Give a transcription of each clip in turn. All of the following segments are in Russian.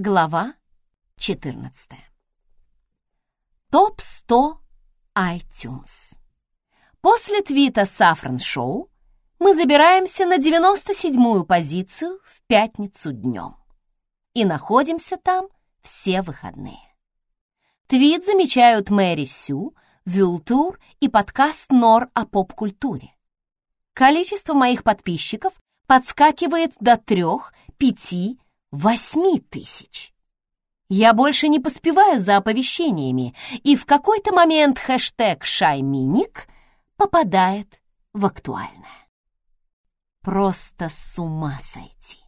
Глава 14. Топ-100 iTunes. После твита Сафран Шоу мы забираемся на 97-ю позицию в пятницу днем и находимся там все выходные. Твит замечают Мэри Сю, Вюлтур и подкаст Нор о поп-культуре. Количество моих подписчиков подскакивает до трех, пяти, восьми тысяч. Я больше не поспеваю за оповещениями, и в какой-то момент хэштег «Шайминик» попадает в актуальное. Просто с ума сойти.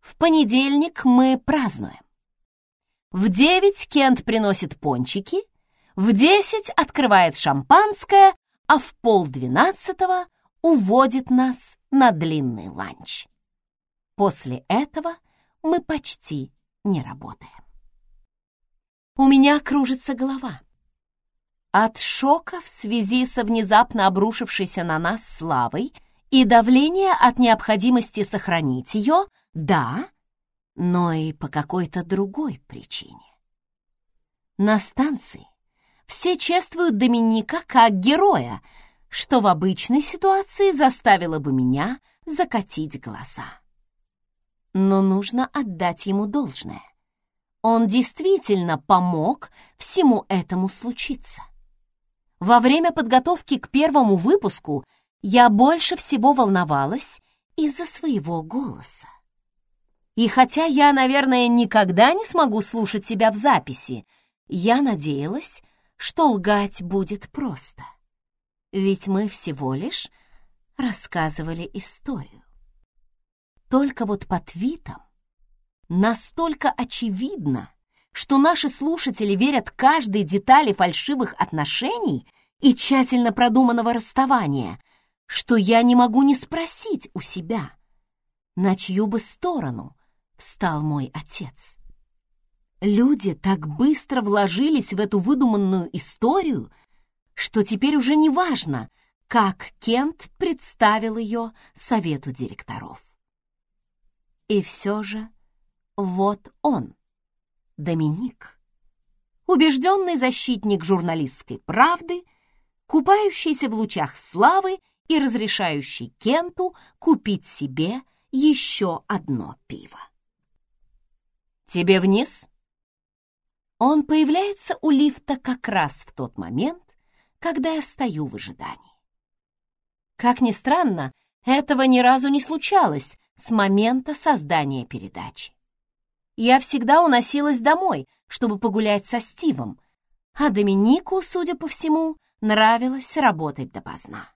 В понедельник мы празднуем. В девять Кент приносит пончики, в десять открывает шампанское, а в полдвенадцатого уводит нас на длинный ланч. После этого мы почти не работаем. У меня кружится голова. От шока в связи со внезапно обрушившейся на нас славой и давления от необходимости сохранить ее, да, но и по какой-то другой причине. На станции все чествуют Доминика как героя, что в обычной ситуации заставило бы меня закатить глаза но нужно отдать ему должное. Он действительно помог всему этому случиться. Во время подготовки к первому выпуску я больше всего волновалась из-за своего голоса. И хотя я, наверное, никогда не смогу слушать себя в записи, я надеялась, что лгать будет просто. Ведь мы всего лишь рассказывали историю. Только вот по твитам настолько очевидно, что наши слушатели верят каждой детали фальшивых отношений и тщательно продуманного расставания, что я не могу не спросить у себя, на чью бы сторону встал мой отец. Люди так быстро вложились в эту выдуманную историю, что теперь уже не важно, как Кент представил ее совету директоров. И все же вот он, Доминик, убежденный защитник журналистской правды, купающийся в лучах славы и разрешающий Кенту купить себе еще одно пиво. «Тебе вниз?» Он появляется у лифта как раз в тот момент, когда я стою в ожидании. Как ни странно, этого ни разу не случалось с момента создания передачи. Я всегда уносилась домой, чтобы погулять со Стивом, а Доминику, судя по всему, нравилось работать допоздна.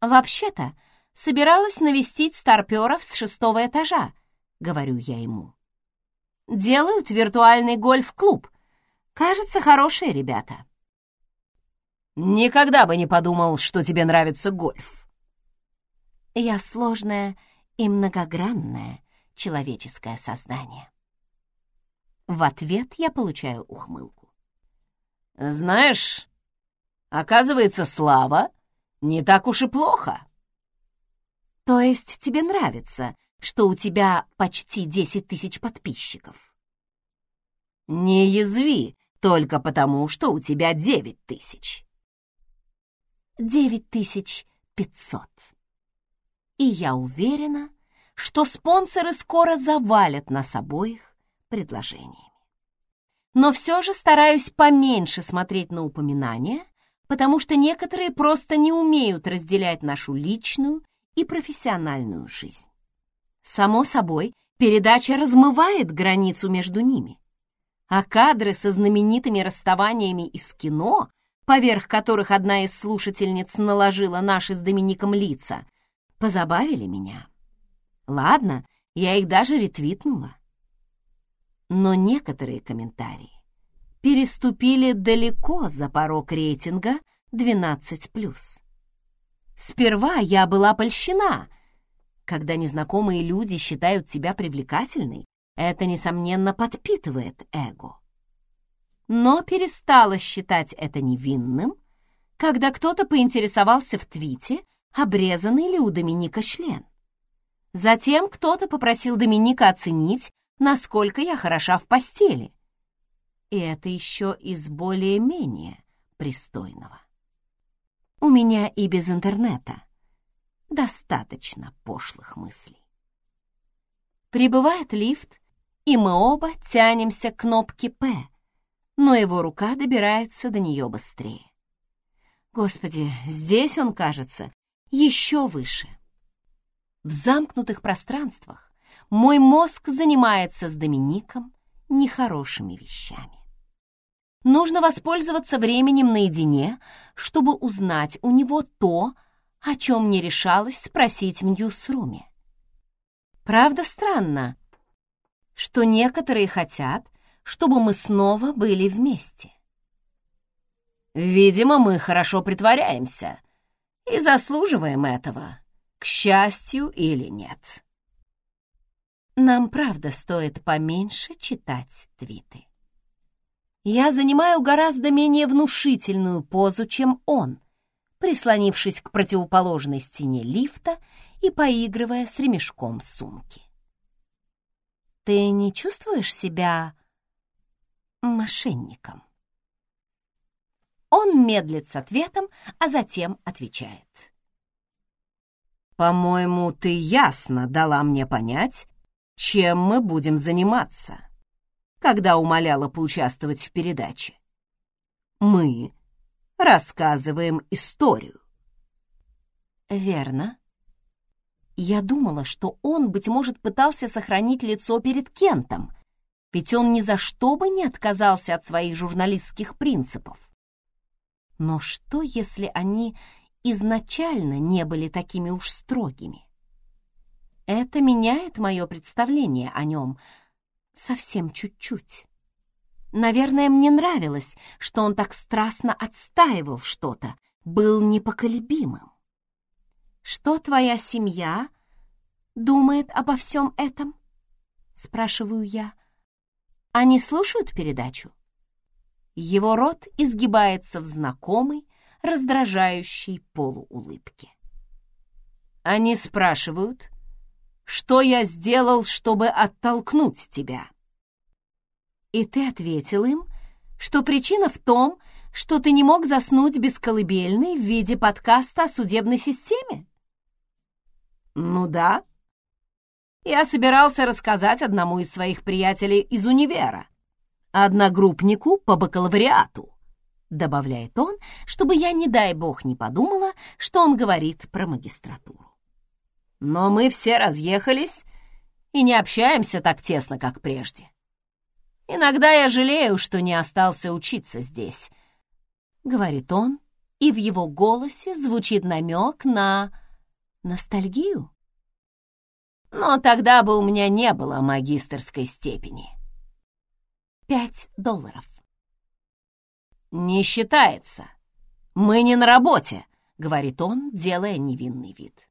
«Вообще-то, собиралась навестить старперов с шестого этажа», — говорю я ему. «Делают виртуальный гольф-клуб. Кажется, хорошие ребята». «Никогда бы не подумал, что тебе нравится гольф», я сложное и многогранное человеческое создание. В ответ я получаю ухмылку. Знаешь, оказывается, слава не так уж и плохо. То есть тебе нравится, что у тебя почти десять тысяч подписчиков? Не язви только потому, что у тебя девять тысяч. Девять тысяч пятьсот и я уверена, что спонсоры скоро завалят нас обоих предложениями. Но все же стараюсь поменьше смотреть на упоминания, потому что некоторые просто не умеют разделять нашу личную и профессиональную жизнь. Само собой, передача размывает границу между ними, а кадры со знаменитыми расставаниями из кино, поверх которых одна из слушательниц наложила наши с Домиником лица, позабавили меня. Ладно, я их даже ретвитнула. Но некоторые комментарии переступили далеко за порог рейтинга 12+. Сперва я была польщена. Когда незнакомые люди считают тебя привлекательной, это, несомненно, подпитывает эго. Но перестала считать это невинным, когда кто-то поинтересовался в твите, обрезанный ли у Доминика член. Затем кто-то попросил Доминика оценить, насколько я хороша в постели. И это еще из более-менее пристойного. У меня и без интернета достаточно пошлых мыслей. Прибывает лифт, и мы оба тянемся к кнопке «П», но его рука добирается до нее быстрее. Господи, здесь он кажется еще выше. В замкнутых пространствах мой мозг занимается с Домиником нехорошими вещами. Нужно воспользоваться временем наедине, чтобы узнать у него то, о чем не решалась спросить в Ньюсруме. Правда, странно, что некоторые хотят, чтобы мы снова были вместе. Видимо, мы хорошо притворяемся и заслуживаем этого, к счастью или нет. Нам, правда, стоит поменьше читать твиты. Я занимаю гораздо менее внушительную позу, чем он, прислонившись к противоположной стене лифта и поигрывая с ремешком сумки. Ты не чувствуешь себя мошенником? Он медлит с ответом, а затем отвечает. «По-моему, ты ясно дала мне понять, чем мы будем заниматься, когда умоляла поучаствовать в передаче. Мы рассказываем историю. Верно. Я думала, что он, быть может, пытался сохранить лицо перед Кентом, ведь он ни за что бы не отказался от своих журналистских принципов. Но что, если они изначально не были такими уж строгими? Это меняет мое представление о нем совсем чуть-чуть. Наверное, мне нравилось, что он так страстно отстаивал что-то, был непоколебимым. Что твоя семья думает обо всем этом? Спрашиваю я. Они слушают передачу? Его рот изгибается в знакомой, раздражающей полуулыбке. Они спрашивают, что я сделал, чтобы оттолкнуть тебя. И ты ответил им, что причина в том, что ты не мог заснуть без колыбельной в виде подкаста о судебной системе? Ну да. Я собирался рассказать одному из своих приятелей из универа, одногруппнику по бакалавриату, добавляет он, чтобы я, не дай бог, не подумала, что он говорит про магистратуру. Но мы все разъехались и не общаемся так тесно, как прежде. Иногда я жалею, что не остался учиться здесь, — говорит он, и в его голосе звучит намек на ностальгию. Но тогда бы у меня не было магистерской степени. Пять долларов. «Не считается. Мы не на работе», — говорит он, делая невинный вид.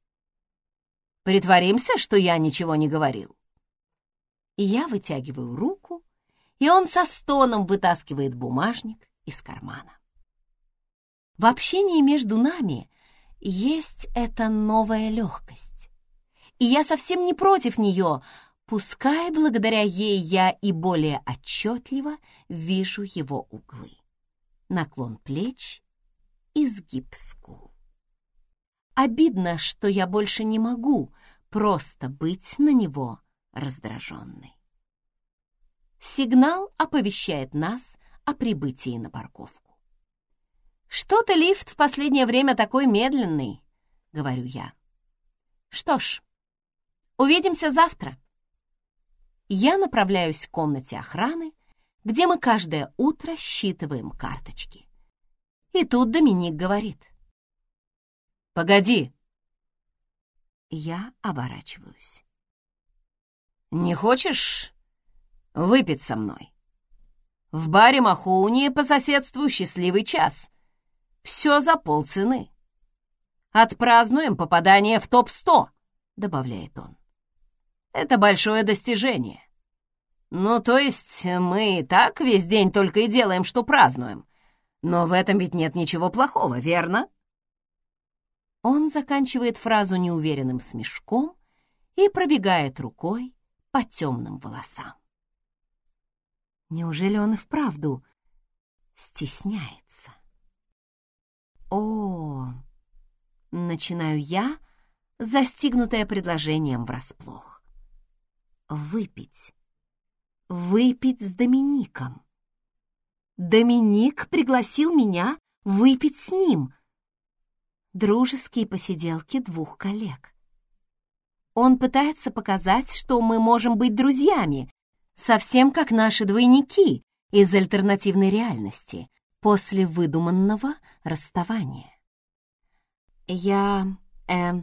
Притворимся, что я ничего не говорил. я вытягиваю руку, и он со стоном вытаскивает бумажник из кармана. В общении между нами есть эта новая легкость. И я совсем не против нее, пускай благодаря ей я и более отчетливо вижу его углы. Наклон плеч, изгиб скул. Обидно, что я больше не могу просто быть на него раздраженной. Сигнал оповещает нас о прибытии на парковку. «Что-то лифт в последнее время такой медленный», — говорю я. «Что ж, увидимся завтра». Я направляюсь к комнате охраны, где мы каждое утро считываем карточки. И тут Доминик говорит. Погоди!» Я оборачиваюсь. «Не хочешь выпить со мной? В баре Махоуни по соседству счастливый час. Все за полцены. Отпразднуем попадание в топ-100», — добавляет он. «Это большое достижение. Ну, то есть мы и так весь день только и делаем, что празднуем. Но в этом ведь нет ничего плохого, верно?» Он заканчивает фразу неуверенным смешком и пробегает рукой по темным волосам. Неужели он и вправду стесняется? О, начинаю я, застигнутая предложением врасплох. Выпить. Выпить с Домиником. Доминик пригласил меня выпить с ним. Дружеские посиделки двух коллег. Он пытается показать, что мы можем быть друзьями, совсем как наши двойники из альтернативной реальности после выдуманного расставания. Я... э...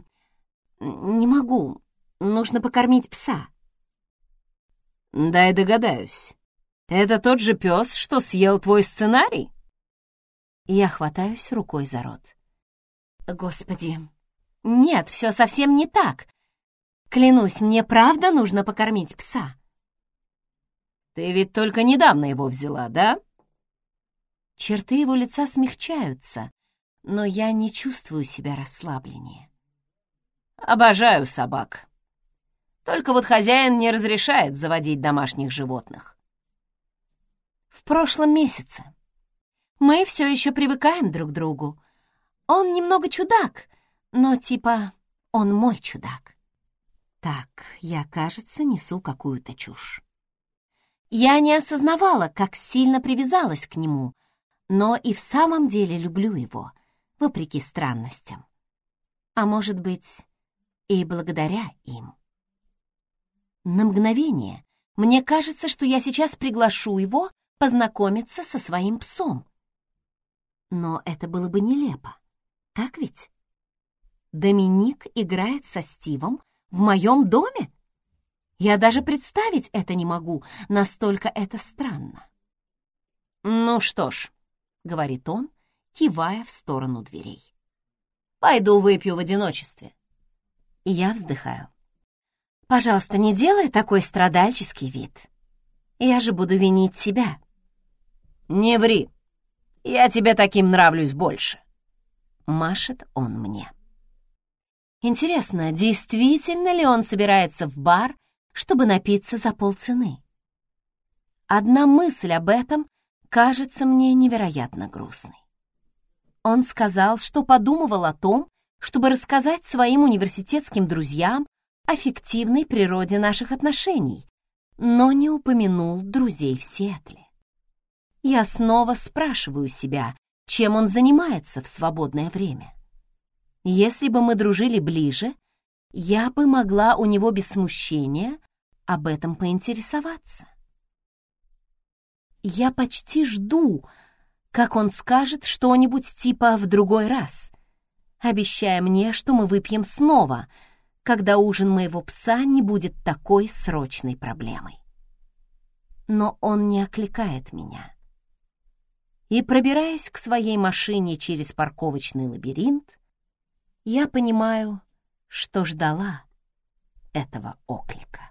не могу. Нужно покормить пса. Дай догадаюсь. Это тот же пес, что съел твой сценарий? Я хватаюсь рукой за рот. Господи, нет, все совсем не так. Клянусь, мне правда нужно покормить пса. Ты ведь только недавно его взяла, да? Черты его лица смягчаются, но я не чувствую себя расслабленнее. Обожаю собак. Только вот хозяин не разрешает заводить домашних животных. В прошлом месяце. Мы все еще привыкаем друг к другу. Он немного чудак, но типа он мой чудак. Так, я, кажется, несу какую-то чушь. Я не осознавала, как сильно привязалась к нему, но и в самом деле люблю его, вопреки странностям. А может быть, и благодаря им. На мгновение мне кажется, что я сейчас приглашу его познакомиться со своим псом. Но это было бы нелепо, так ведь? Доминик играет со Стивом в моем доме? Я даже представить это не могу, настолько это странно. «Ну что ж», — говорит он, кивая в сторону дверей. «Пойду выпью в одиночестве». И я вздыхаю. «Пожалуйста, не делай такой страдальческий вид. Я же буду винить себя». «Не ври. Я тебе таким нравлюсь больше», — машет он мне. Интересно, действительно ли он собирается в бар чтобы напиться за полцены. Одна мысль об этом кажется мне невероятно грустной. Он сказал, что подумывал о том, чтобы рассказать своим университетским друзьям о фиктивной природе наших отношений, но не упомянул друзей в Сиэтле. Я снова спрашиваю себя, чем он занимается в свободное время. Если бы мы дружили ближе, я бы могла у него без смущения об этом поинтересоваться. Я почти жду, как он скажет что-нибудь типа «в другой раз», обещая мне, что мы выпьем снова, когда ужин моего пса не будет такой срочной проблемой. Но он не окликает меня. И, пробираясь к своей машине через парковочный лабиринт, я понимаю, что ждала этого оклика.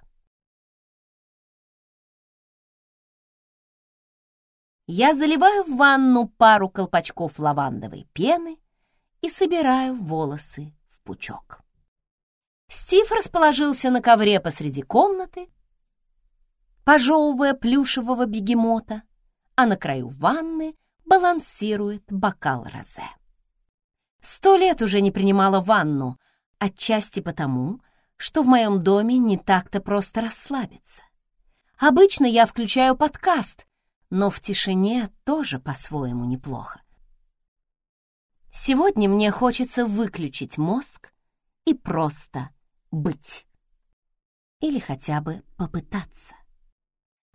Я заливаю в ванну пару колпачков лавандовой пены и собираю волосы в пучок. Стив расположился на ковре посреди комнаты, пожевывая плюшевого бегемота, а на краю ванны балансирует бокал розе. Сто лет уже не принимала ванну, отчасти потому, что в моем доме не так-то просто расслабиться. Обычно я включаю подкаст, но в тишине тоже по-своему неплохо. Сегодня мне хочется выключить мозг и просто быть. Или хотя бы попытаться.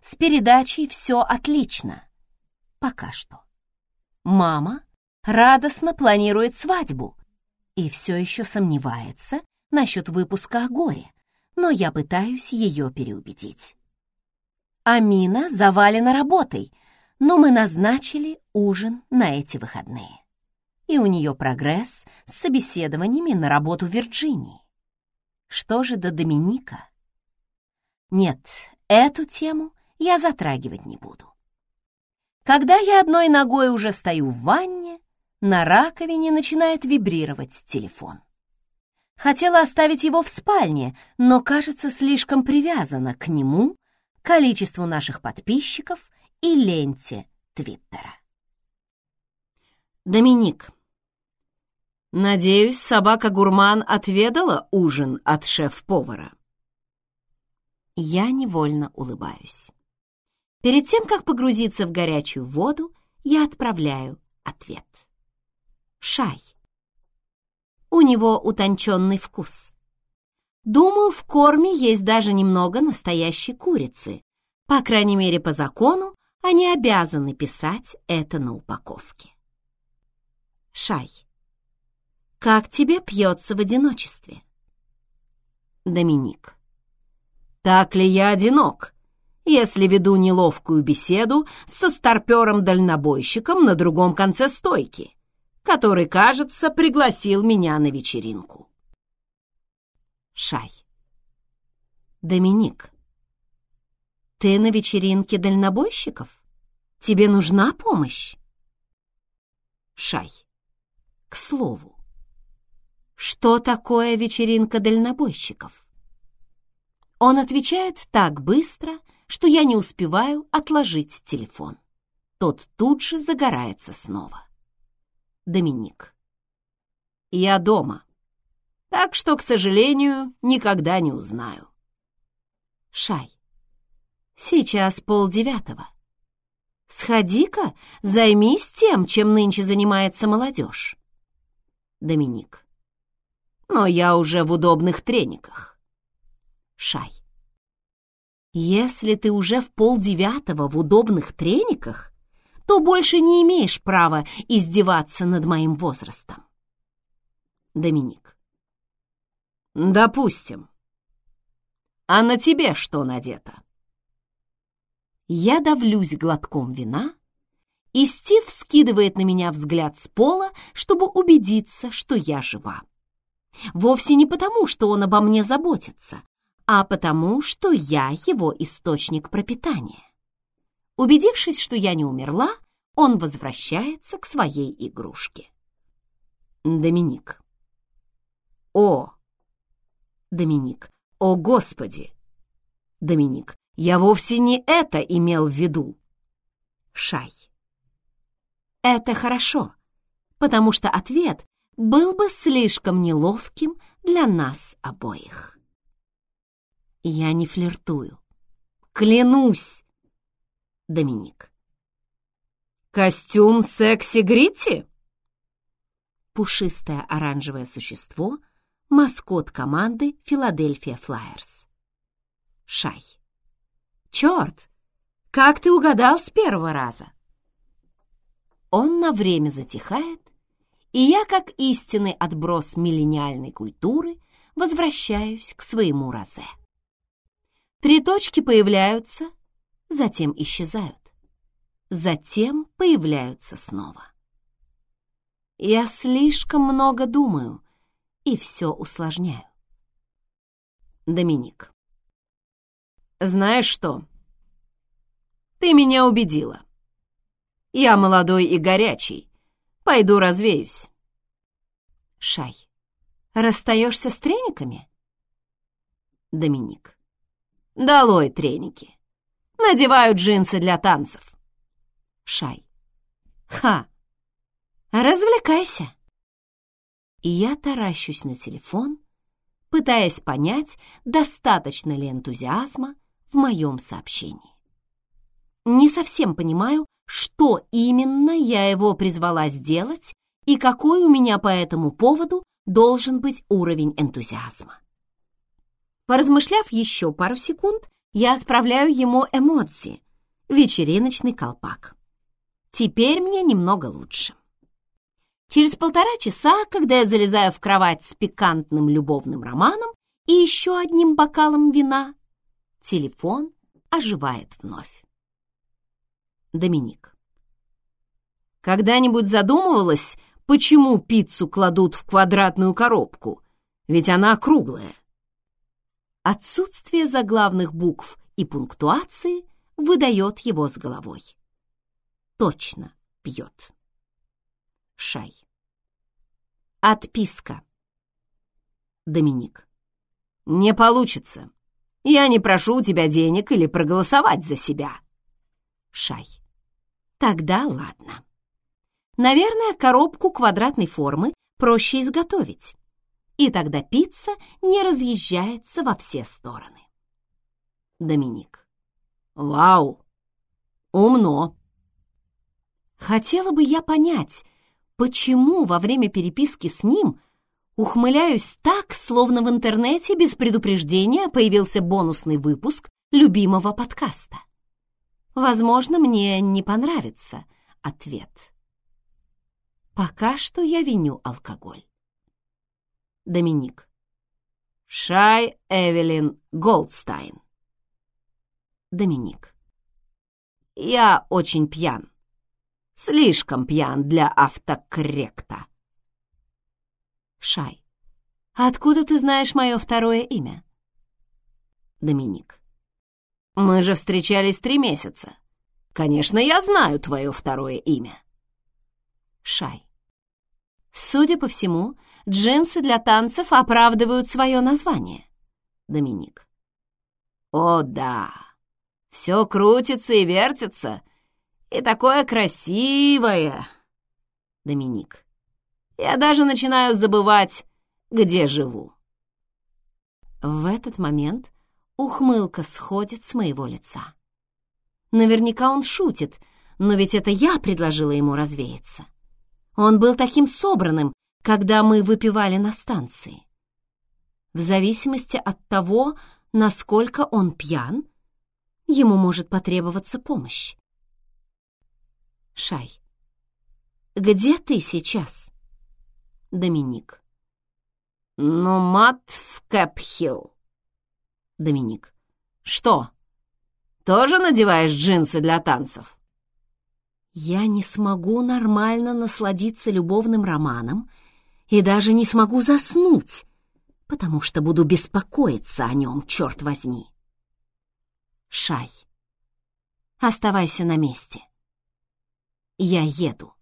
С передачей все отлично. Пока что. Мама радостно планирует свадьбу и все еще сомневается насчет выпуска о горе, но я пытаюсь ее переубедить. Амина завалена работой, но мы назначили ужин на эти выходные. И у нее прогресс с собеседованиями на работу в Вирджинии. Что же до Доминика? Нет, эту тему я затрагивать не буду. Когда я одной ногой уже стою в ванне, на раковине начинает вибрировать телефон. Хотела оставить его в спальне, но, кажется, слишком привязана к нему, количеству наших подписчиков и ленте Твиттера. Доминик. Надеюсь, собака-гурман отведала ужин от шеф-повара. Я невольно улыбаюсь. Перед тем, как погрузиться в горячую воду, я отправляю ответ. Шай. У него утонченный вкус. Думаю, в корме есть даже немного настоящей курицы. По крайней мере, по закону они обязаны писать это на упаковке. Шай. Как тебе пьется в одиночестве? Доминик. Так ли я одинок, если веду неловкую беседу со старпером-дальнобойщиком на другом конце стойки, который, кажется, пригласил меня на вечеринку? Шай. Доминик. Ты на вечеринке дальнобойщиков? Тебе нужна помощь? Шай. К слову, что такое вечеринка дальнобойщиков? Он отвечает так быстро, что я не успеваю отложить телефон. Тот тут же загорается снова. Доминик. Я дома, так что, к сожалению, никогда не узнаю. Шай. Сейчас полдевятого. Сходи-ка, займись тем, чем нынче занимается молодежь. Доминик. Но я уже в удобных трениках. Шай. Если ты уже в полдевятого в удобных трениках, то больше не имеешь права издеваться над моим возрастом. Доминик. Допустим. А на тебе что надето? Я давлюсь глотком вина, и Стив скидывает на меня взгляд с пола, чтобы убедиться, что я жива. Вовсе не потому, что он обо мне заботится, а потому, что я его источник пропитания. Убедившись, что я не умерла, он возвращается к своей игрушке. Доминик. О! Доминик. О, Господи! Доминик. Я вовсе не это имел в виду. Шай. Это хорошо, потому что ответ был бы слишком неловким для нас обоих. Я не флиртую. Клянусь! Доминик. Костюм секси Гритти? Пушистое оранжевое существо, маскот команды Филадельфия Флайерс. Шай. Черт! Как ты угадал с первого раза? Он на время затихает, и я, как истинный отброс миллениальной культуры, возвращаюсь к своему розе. Три точки появляются, затем исчезают. Затем появляются снова. Я слишком много думаю и все усложняю. Доминик. Знаешь что? Ты меня убедила. Я молодой и горячий. Пойду развеюсь. Шай. Расстаешься с трениками? Доминик. Долой треники. Надеваю джинсы для танцев. Шай. Ха. Развлекайся. И я таращусь на телефон, пытаясь понять, достаточно ли энтузиазма в моем сообщении. Не совсем понимаю, что именно я его призвала сделать и какой у меня по этому поводу должен быть уровень энтузиазма. Поразмышляв еще пару секунд, я отправляю ему эмоции, вечериночный колпак. Теперь мне немного лучше. Через полтора часа, когда я залезаю в кровать с пикантным любовным романом и еще одним бокалом вина, телефон оживает вновь. Доминик. Когда-нибудь задумывалась, почему пиццу кладут в квадратную коробку? Ведь она круглая. Отсутствие заглавных букв и пунктуации выдает его с головой. Точно пьет. Шай. Отписка. Доминик. «Не получится. Я не прошу у тебя денег или проголосовать за себя». Шай. «Тогда ладно. Наверное, коробку квадратной формы проще изготовить, и тогда пицца не разъезжается во все стороны». Доминик. «Вау! Умно!» Хотела бы я понять, почему во время переписки с ним ухмыляюсь так, словно в интернете без предупреждения появился бонусный выпуск любимого подкаста. Возможно, мне не понравится ответ. Пока что я виню алкоголь. Доминик. Шай Эвелин Голдстайн. Доминик. Я очень пьян. Слишком пьян для автокорректа. Шай. Откуда ты знаешь мое второе имя? Доминик. Мы же встречались три месяца. Конечно, я знаю твое второе имя. Шай. Судя по всему, джинсы для танцев оправдывают свое название. Доминик. О, да. Все крутится и вертится, и такое красивое!» Доминик. «Я даже начинаю забывать, где живу». В этот момент ухмылка сходит с моего лица. Наверняка он шутит, но ведь это я предложила ему развеяться. Он был таким собранным, когда мы выпивали на станции. В зависимости от того, насколько он пьян, ему может потребоваться помощь. Шай. «Где ты сейчас?» Доминик. «Ну, мат в Кэпхилл». Доминик. «Что, тоже надеваешь джинсы для танцев?» «Я не смогу нормально насладиться любовным романом и даже не смогу заснуть, потому что буду беспокоиться о нем, черт возьми». Шай. «Оставайся на месте». Я еду.